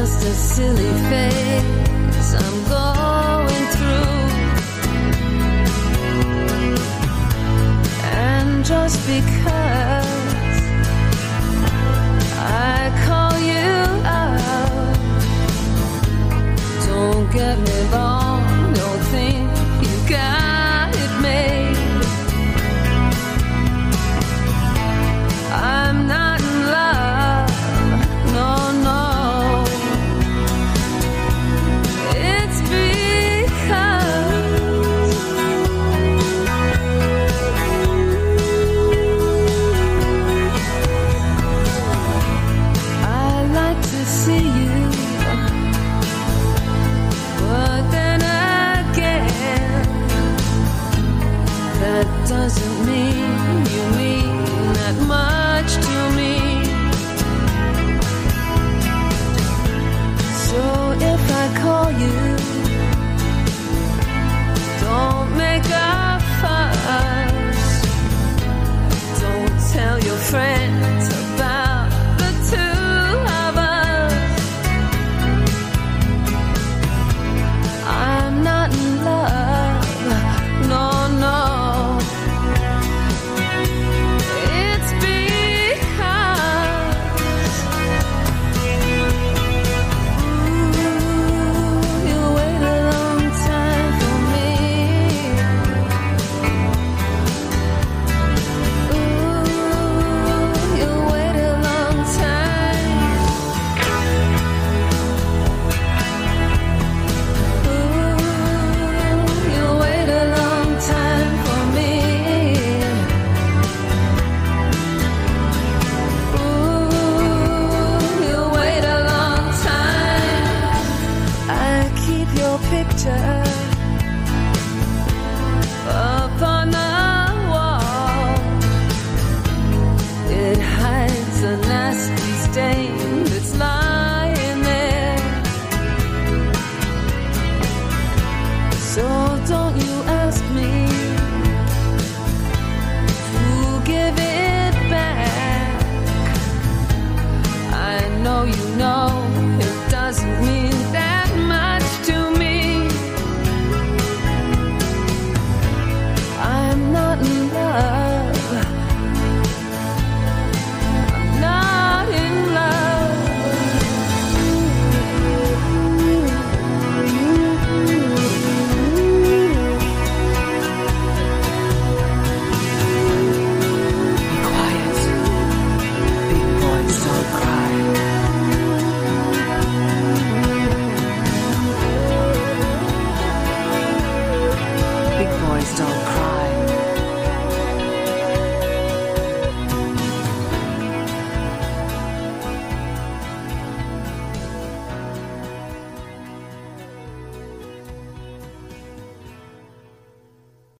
just a silly phase I'm going through. And just because. doesn't mean you mean that much to me. So if I call you. Up on the wall. It hides a nasty stain